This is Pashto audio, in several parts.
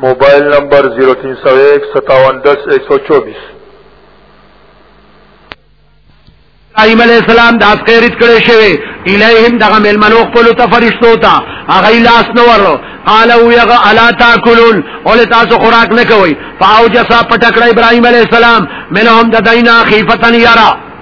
موبایل نمبر 03015710124 ابراهيم عليه السلام د اسکه رد کړی شوی الیهم دغه ملمنو خپل ته فرشتو ته هغه لاس نو ورو قال او یغ الا تاکلون اول تاسو خوراک نه کوي فاوجسا پټکړه ابراهيم عليه السلام منهم د دینه خيفتن یرا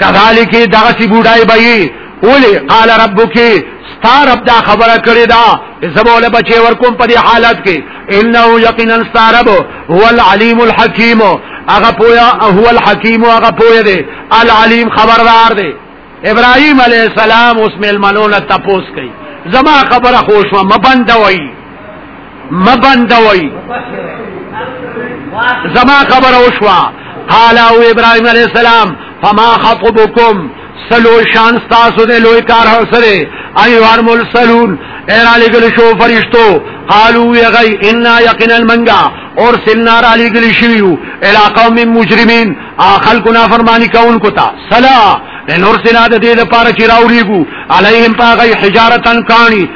کذالک دغه سی بوډای بې اولی قال ربک ستا رب دا خبره کړی دا زبول بچي ورکوم په دې حالت کې انه یقینا ستا رب هو العلیم الحکیم هغه پویا هو الحکیم هغه پویا دی العلیم خبردار دی ابراهیم علی السلام اوس ملمنونه تپوس کوي زما خبره خوشو مبند وای مبندوي زما خبر اوشوا قال او ابراهيم عليه السلام فما خطبكم سلو شان تاسو دې لوی کار سره ايو هر مول سلون ایر علی گلی شو فرشتو قالو یغی انا یقینا منگا اور سنار علی گلی شویو علاقہ من مجرمین آخل کو نافرمانی کون کتا سلا لنرسنا د دې لپاره چې راوړيګو عليهم پاغي حجارتن کانی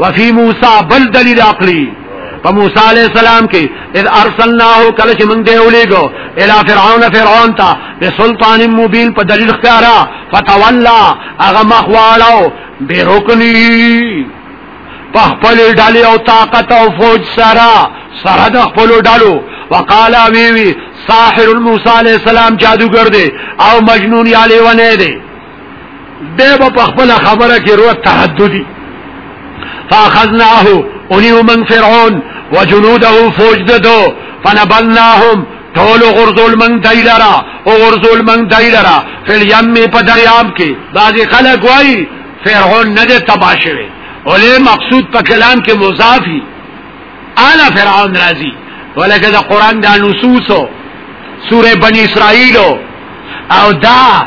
وفي موسی بل دلیل عقلی په موسی علی السلام کې اذ ارسلناه کله چې موږ دی ولېګو الی فرعون فرعون ته بسلطان مبین په دلیل ښکارا فتولى هغه مخواړو بیرکنی په خپل ډالې او طاقت او فوج سره سره د خپل ډالو وقال وی وی ساحر موسی علی السلام جادوګر دی او مجنون یا لیونه دی دیو په خپل خبره کې روح تحددي فاخذناه انیو من فرعون وجنوده فوج ددو فنبلناهم ټول غرزول من دایلرا او غرزول من دایلرا فل یم په دریاب کې بعضی خلک وای فرعون نه ده تبا شوی ولې مقصود په کلام کې مضافي انا فرعون راضي ولکه دا قران دا نصوصو سوره بنی اسرائیل او دا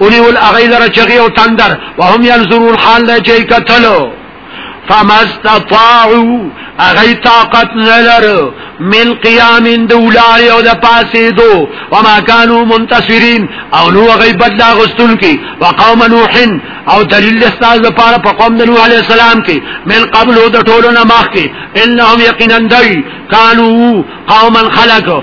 ونیول اغی لره چغی او تندر وهم ينظرون حال نه چي کتلو فمستطاعو اغی طاقت نلر من قیام دولار او د پاسې دو وما كانوا منتصرين او نو اغی بدلا غستون کی وقوم نوح او دلیل استاز لپاره په قوم د نوح علی السلام کې من قبل د ټولو نه مخکې انهم یقینا دی كانوا قوما خلقوا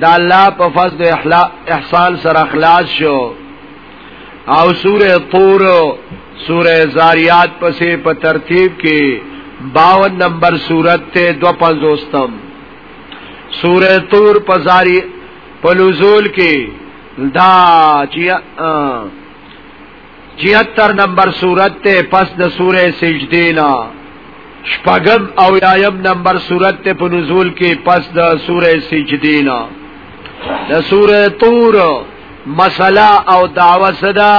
دا الله په فضل احسان سره اخلاص شو او سوره طور سوره زاریات پسې په ترتیب کې 52 نمبر سورت ته 250 سوره طور په زاری په لزول کې دا چې 76 نمبر صورت ته پس د سوره سجده نه شپږم او یایم نمبر صورت ته په نزول کې پس د سوره سجده نه د سوره طور مسله او دعوه صدا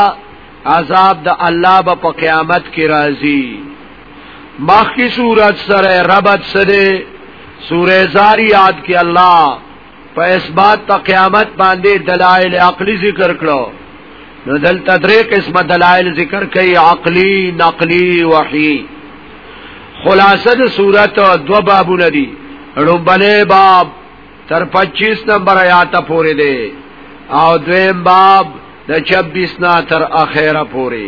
عذاب د الله په قیامت کې راځي مخکې صورت سره ربط سره سوره زاریات کې الله په اثبات ته قیامت باندې دلایل عقلی ذکر کړو نو دل تدریق اسم دلایل ذکر کوي عقلی نقلی وحی خلاصه د صورت دو بابونه دي ربنه باب تر 25 نمبر آیات پورې دی او دویم باب د 26 نه تر اخره پورې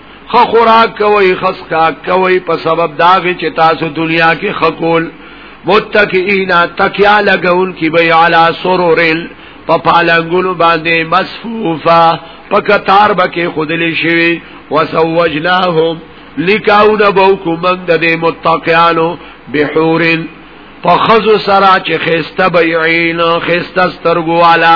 خو خوراک کوي خس کا کوي په سبب داغه چې تاسو دنیا کې خقول متکئینا تکیا لګون کی بی علا سرورل په پالنګونو باندې مصفوفه په کتار بکې خودلې شوی وسوجناهم لکاو د بوکو من د دې متقیانو بحورن په خزو سرا چې خسته بیعین خسته سترګوالا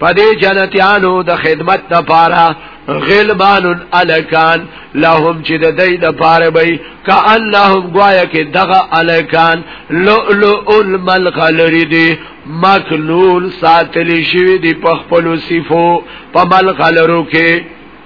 پدې جنتیانو د خدمت لپاره غلمان الکان لهم چې د دې د پاره وي کأنهم گوایا کې دغه الکان لؤلؤ الملغلری دي مکنول ساتلی شوی دی په خپل صفو په ملغلرو کې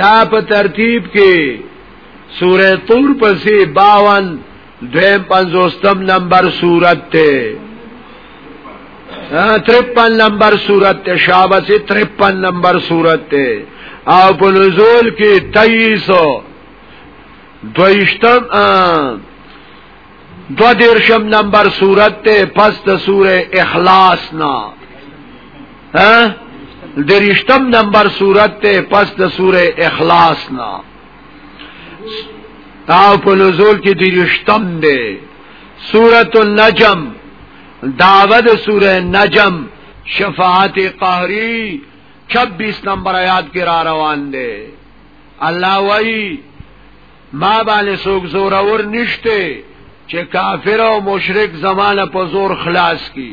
دا په ترتیب کې سوره طور پسې 52 دویم پنځوستم نمبر صورت ته 53 نمبر صورت ته شابه سي 53 نمبر صورت ته او په نزول کې 2300 دویشتم دو دیرشم نمبر صورت ته پس د سوره اخلاص نه ها درشتم نمبر صورت ته پس د سوره اخلاص نه تاو په نزول کې درشتم ده سورۃ النجم داود سوره نجم شفاعت قهری 26 نمبر آیات کې را روان ده الله وای ما باندې څوک زور اور نشته چې کافر او مشرک زمانه په زور خلاص کی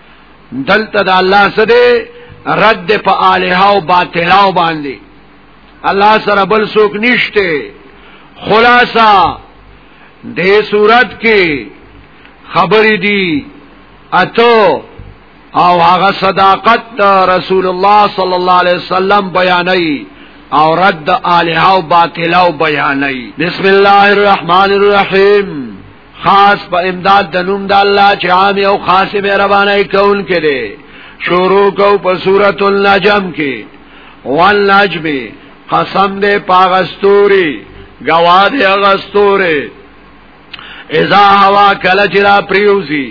دلته د الله سره رد په الها او باطلاو باندې الله سره بل څوک نشته خلاصہ دې صورت کې خبرې دي اته او هغه صداقت رسول الله صلی الله علیه وسلم بیانوي او رد الها او باطلاو بیانوي بسم الله الرحمن الرحیم خاص په امداد د نوم د الله چې عام او خاص مهرباني کول کړي شروع کو په سورۃ النجم کې والنجم قسم دې پاغستوري گواد اغستوري اذا هوا کله چې را پریوزي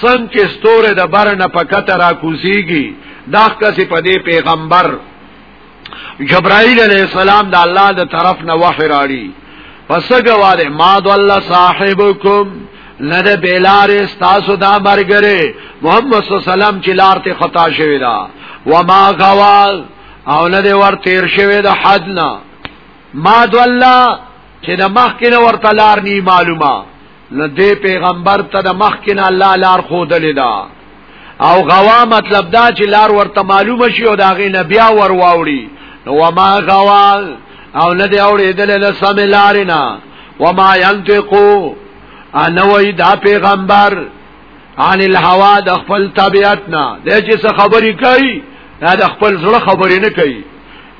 سن چې ستوره د بر نه پکته را کوزيږي دا کسي په دې پیغمبر جبرائیل علیہ السلام د الله د طرف نه وحی راړي پس ګواله ما د الله صاحبکم لد بیلار استاسو دا مرګره محمد صلی الله علیه وسلم چې لار ته خطا شوی دا وما غوال او لد ور تیر شوی د حد نه ما د الله چې د مخ کې ورته لار نی معلومه نو دې پیغمبر ته د مخکنه الله لار خو دلې دا او غوا مطلب دا چې لار ورته معلومه شي او دا غي نبي ور واوړي نو وما غوا او نه دی اوړي دلې له سم لارنا وما ينتقو انا وې دا پیغمبر عن الهوا د خپل طبيعت نه د چې څه خبرې کوي دا د خپل زړه خبرې نه کوي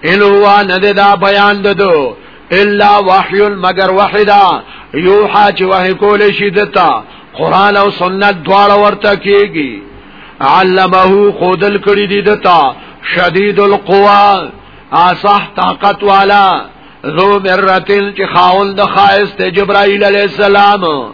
الوا ند دا بیان ددو الا وحی مگر وحدا یوحا چې وحی کول شي دتا قران او سنت دواړه ورته کیږي علمه خودل کړی دی دتا شدید القوا اصح طاقت والا ذو مرتل چې خاوند خاص ته جبرائیل علی السلام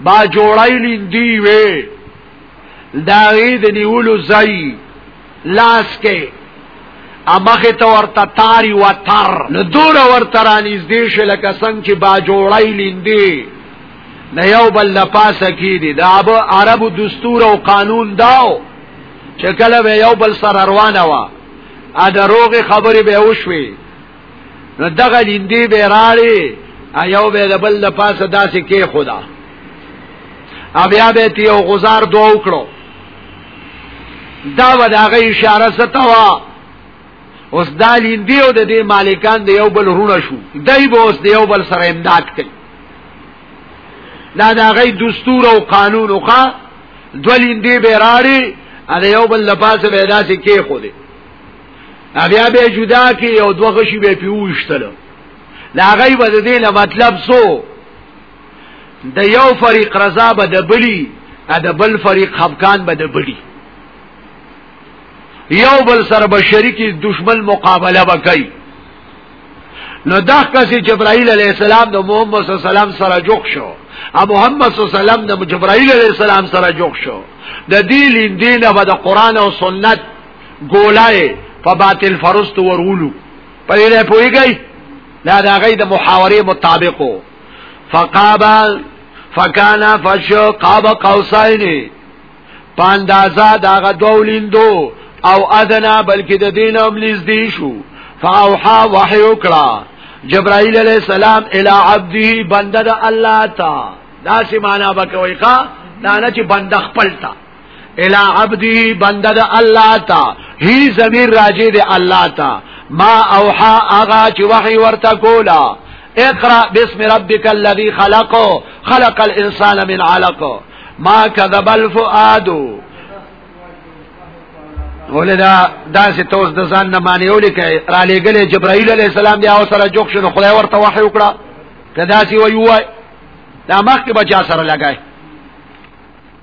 با جوړای لیندی وی دا غید نیولو زی لاس کې امخه ته ورته تاری و تر نو دور ورته رانیز دی شي لکه څنګه چې با جوړای لیندی نه یو بل لپاسه کی دی دا اب عربو دستور او قانون داو چې کله به یو بل سره روانه وا ا دروغه خبرې به وشوي نو دغه لیندې به راړي ایو به د بل د پاسه داسې کې خدا بیا به تی او غزار دو وکړو دا و دا غي اشاره ستوا اوس دا لیندې او د دې مالکان د یو بل رونه شو دای به اوس د یو بل سره امداد کوي دا دا غي دستور او قانون خو دولیندې به راړي ا یو بل لپاسه به داسې کې خو دې بیا به جدا کې یو دوه غشي به پیوښتل دا غي به دې له مطلب سو د یو فریق رضا به د بلی د بل فریق خفقان به د بلی یو بل سره به شریکی دشمن مقابله وکړي نو دا کسي جبرائیل علی السلام د محمد صلی الله علیه وسلم سره جوخ شو ا محمد صلی الله علیه وسلم د جبرائیل علی السلام سره جوخ شو د دې لیندې نه به د قران او سنت ګولای په باطل فرست ورولو په دې پويږي دا د هغه د محاورې مطابقو فقابا فکانا فشو قاب قوسین پاندازا داغه دولیندو او ادنا بلکې د دین هم نږدې شو فاوحا وحی وکړه جبرائیل علیہ السلام الی عبده بنده د الله تا دا سی معنا بکوي ښا دا نه چې بنده خپل تا الى عبده بنده د الله تا هی ضمیر راجی د الله تا ما اوحا اغا چې وحی ورته کولا اقرا بسم ربک الذی خلق خلق الانسان من علق ما كذب الفؤاد ولدا داسې توس د ځان نه معنی ولیکي را لېګلې جبرائیل علی السلام دی او سره جوخ شنو خدای ورته وحی وکړه کدا سی وی وای دا مخ کې بچا سره لګای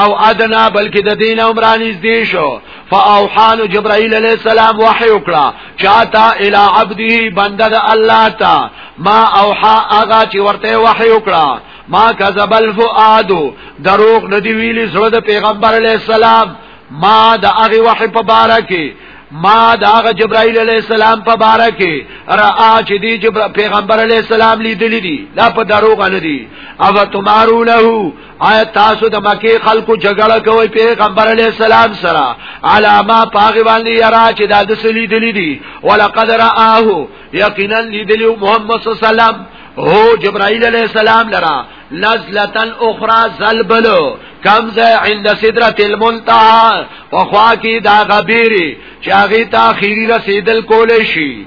او ادنا بلکې د دین عمرانیز دی شو فاوحان جبرائیل علیہ السلام وحی وکړه چاته الی عبده بنده د الله تا ما اوحا اغا چې ورته وحی وکړه ما کذب الفؤاد دروغ ندی ویلی زړه د پیغمبر علیہ السلام ما د هغه وحی په باره کې ما داغه جبرائیل علی السلام په باره کې را چې دی جبر پیغمبر علی السلام لیدلی دي دا په دروغ نه دي او تمارو له آیا تاسو د مکه خلکو جګړه کوي پیغمبر علی السلام سره علامه پاغي باندې یرا چې دا د سلی دلی دي ولقد رآه یقینا لیدلی محمد صلی الله علیه وسلم هو جبرائیل علیہ السلام لرا نزلتا اخرى زلبلو کم زی عند صدرت المنتحا وخواکی دا غبیری چاگی تا خیری رسیدل کولشی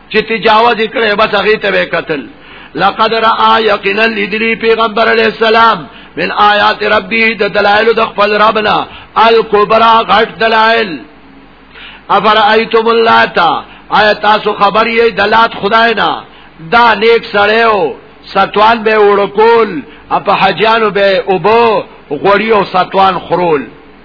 چې تجاوز کړي بس هغه ته قتل لقد را یقینا لدلی پیغمبر علیہ السلام من آیات ربی د دلائل د خپل ربنا الکبرى غټ دلائل افرایتم اللاتا آیا تاسو خبر یې دلات خدای نه دا نیک سړیو ستوان به وړکول اپ حجانو به اوبو غوړی او ستوان خرول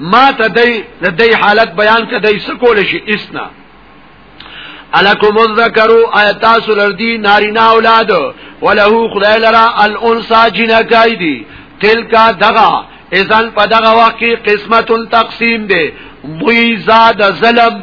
ما ته دی د دی حالت بیان کدی سکول شي اسنا الکم الذکرو ایتا سلردی نارینا اولاد وله خدای لرا الانسا جنکای دی تلکا دغا اذن په دغه وخت کې قسمت تقسیم دی وی زاد ظلم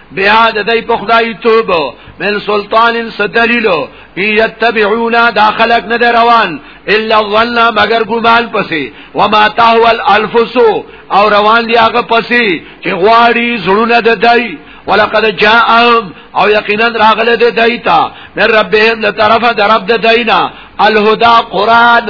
بیا د دې په خدای توب من سلطان ستلیل یتبعون دا خلق نه روان الا ظن مگر ګمان پسې وما تهو الالفس او روان دی هغه پسې چې غواړي زړونه د دای ولقد جاءهم او یقینا راغله د دایتا من ربهم لطرفه د رب د داینا الهدى قران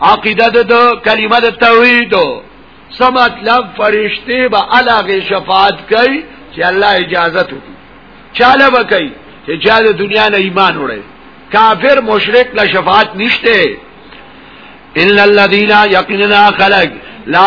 عقیده د کلمه د توحید سم مطلب فرشته به علاغه شفاعت کوي چې الله اجازه ته چاله وکي چې چا د دنیا نه ایمان وړي کافر مشرک له شفاعت نشته ان الذين يقيننا خلق لا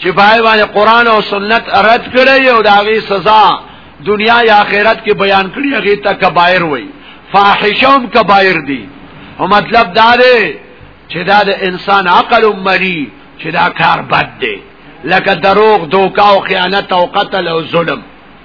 چې بای باندې قران او سنت رد کړي او داغي سزا دنیا یا آخرت کې بیان کړي هغه ته کبایر وای فاحشهم کبایر دي او مطلب دا دی چې دا د انسان عقل مری چې دا کار بد دی لکه دروغ دوکا او خیانت او قتل او ظلم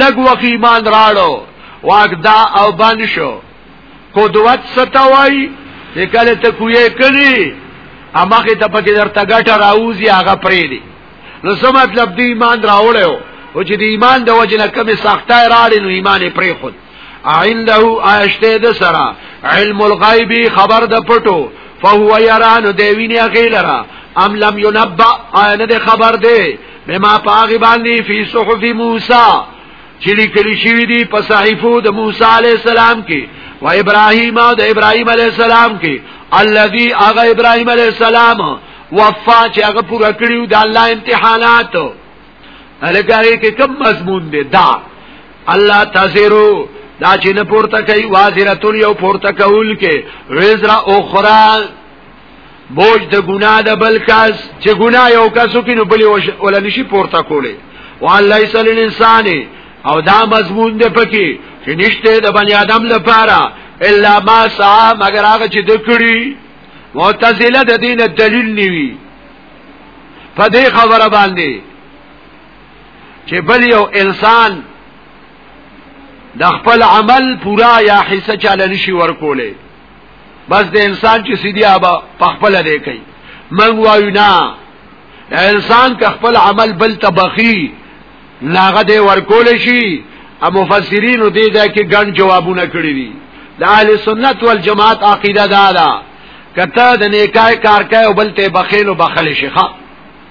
لګ وخت ایمان راړو واګدا او باندې شو قدوت ستوي چې کله ته کوی کړي اماخه ته پکې درته ګټه راوځي هغه پرې دي نو څه مطلب دی ایمان راوړیو او چې د ایمان د وجه نه کمی سختای راړي نو ایمان پرې خود عنده آشته د سره علم الغیب خبر د پټو فهو یران دیوینه غیلرا ام لم ينبأ آینه د خبر دی بما پاغي باندې فی صحف موسی چې لیکل شوی دی په صحیفو د موسی علی السلام کې و ابراهیم او د ابراهیم علی السلام کې الذي اغه ابراهیم علی السلام وفا چې هغه پورا کړیو د الله امتحانات الګاری کې کم مضمون دی دا الله تزرو دا چې نه پورته کوي وازرتون یو پورته کول کې وزرا اخرى بوج د ګناه د بل کس چې ګناه یو کس وکړي نو بل ولا نشي پورته کولی والله یسل الانسان او دا مضمون دی پکې چې نشته د بنی آدم لپاره الا ما سعى مگر هغه چې د کړی معتزله د دین دلیل نیوی په دې خبره باندې چې بل یو انسان د خپل عمل پورا یا حصہ چاله نشي ورکولې بس د انسان چې سیدی ابا په خپل دی کوي من وایو نه انسان که خپل عمل بل تبخی لاغه دی ورکول شي ا مفسرین دې دا کې ګڼ جوابونه کړی دي د اهل سنت والجماعت عقیده دا ده کته د نیکای کار کوي او بل ته بخیل او بخل شي ښه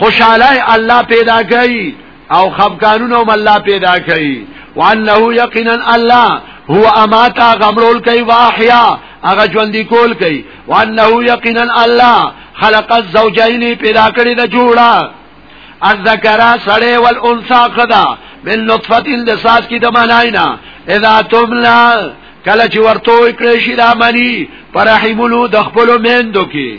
خوشاله الله پیدا کوي او خفقانونه هم الله پیدا کوي وانه یقینا الله هو اماتا غمرول کوي واحیا هغه ژوند کول کوي وانه یقینا الله خلق الزوجین پیدا کړی د جوړه الذکرا سړی والانثى خدا من نطفه لساس کی د مناینا اذا تملا کله چې ورته کړی شي د منی پر رحمولو د خپل مندو کې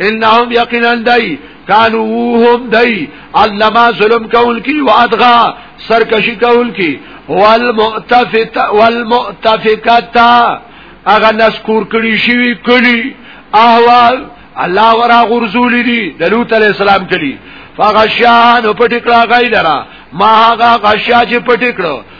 انهم یقینا دای کانو هم دای علما ظلم کول کی وادغا سرکشی کول کی والمؤتفت والمؤتفکتا اغه نسکور کړي شي کړي احوال الله ورا غرزول دي د لوط علی السلام کړي فغشان پټکړه غیلرا ما هغه غشا چې پټکړه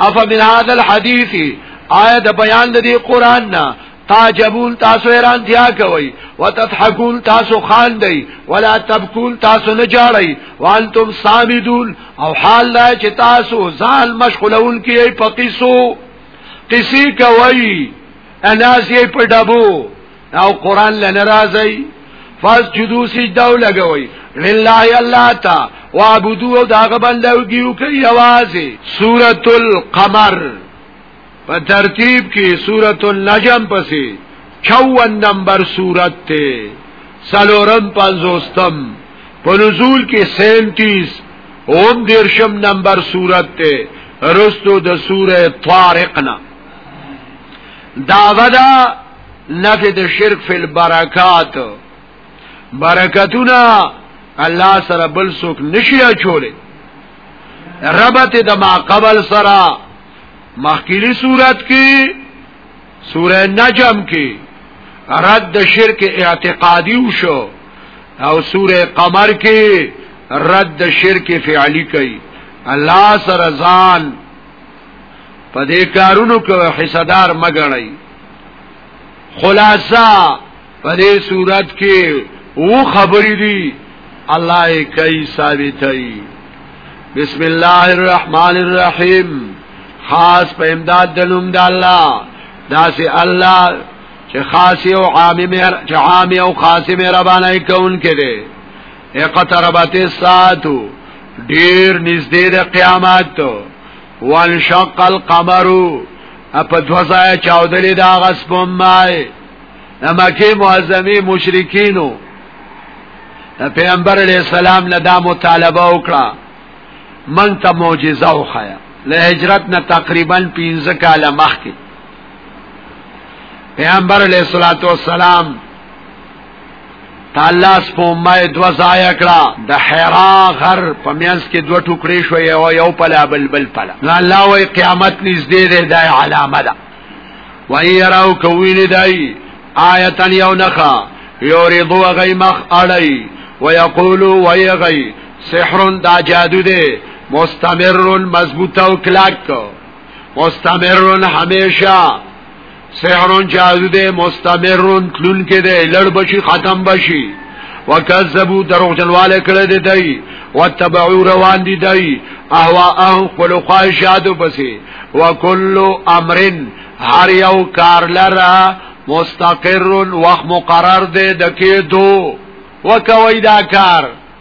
اف من هذا الحديث آیا د بیان د دې قران نه تعجبون تاسو ایران دیا کوي وتضحكون تاسو خان دی ولا تبكون تاسو نه جاړي وانتم صامدون او حال لا چې تاسو ځان مشغولون کیي په قصو قصي کوي اناس یې په ډبو او قران لنه راځي فسجدو سجده لګوي لله الله تا وعبدو او داغه بندګیو کوي اوازه سورۃ القمر په ترتیب کې سورۃ النجم پسې 54 نمبر سورۃ ته سلورم پنځوستم په نزول کې 37 اوم دیرشم نمبر سورت تے رستو د سورہ طارقنا دعوه دا نفی د شرک فی البرکات برکتونه الله سره بل څوک نشي اچولې ربط د ما قبل سره مخکلی صورت کې سوره نجم کې رد شرک اعتقادي وشو او سوره قمر کې رد شرک فعلی کوي الله سره ځان په دې کارونو کې حصدار مګړی خلاصہ په دې صورت کې وو خبرې دي الله یې کوي ثابتای بسم الله الرحمن الرحیم خاص په امداد د نوم د الله داسې الله چې خاص او عام مهر چې عام او خاص مهربانه کوونکې دي اقتربت الساعه ډیر نږدې د قیامت وانشق القمر اپ دوزای چاودلی دا غس بمای نمکی معظمی مشرکینو پیغمبر علیہ السلام نه دا مطالبه وکړه من ته معجزه وخیا له هجرت نه تقریبا 15 کال مخکې پیغمبر علیہ الصلوۃ والسلام تعالی سپومای دو ځای کړه د حرا غر په میانس کې دوه ټوکړې شو یو یو پلا بل بل پلا نو الله وی قیامت نږدې ده د علامه ده وای یراو کوینه دای آیتن یو نخا یوریدو غی مخ اړی ویقولو وی غی سحر دا جادو ده مستمر مضبوط او کلاک مستمر همیشه سحرون جادو دے مستمرون تلون کې دے لړ بشي ختم بشي وکذبوا دروغ جنواله کړه دې دی وتبعوا روان دي دی اهواهم خپل خواهشاتو پسې وکل امرن هر یو کار لره مستقر وخت مقرر دې دکې دو وکوي دا کار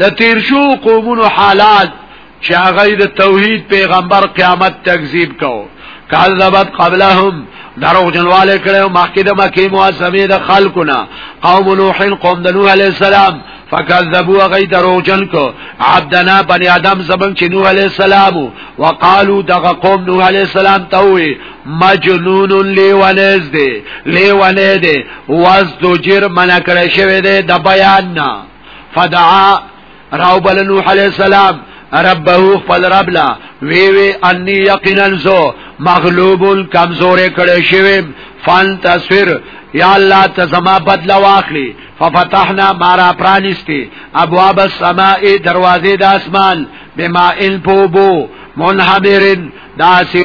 د تیر شو قومونو حالات چې هغه د توحید پیغمبر قیامت تکذیب کو کذبت قبلهم دروغ جنواله کړو مخکې د مکه معظمه د خلقنا قوم نوح قوم د نوح علی السلام فکذبوا غی دروغ جن کو عبدنا بنی آدم زبن چې نوح علی السلام وقالو دغه قوم نوح علی السلام ته وی مجنون لیونز دی لیونه دی واز دو جر منع کړی شوی دی د بیان نه فدعا راو بل نوح علیہ السلام ربه خپل رب لا وی وی انی یقینا زو مغلوب کمزور کړي شوی فان تصویر یا الله ته زما بدلا واخلي ففتحنا مارا پرانستی ابواب السماء دروازه د اسمان بما ان پوبو منحمرن داسی